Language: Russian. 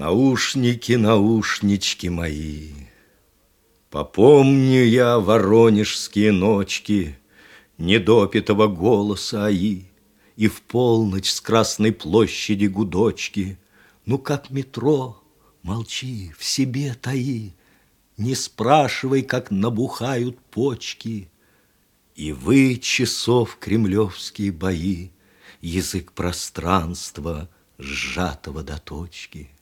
Наушники, наушнички мои, Попомню я воронежские ночки Недопитого голоса аи И в полночь с Красной площади гудочки. Ну, как метро, молчи, в себе таи, Не спрашивай, как набухают почки. И вы, часов кремлевские бои, Язык пространства, сжатого до точки —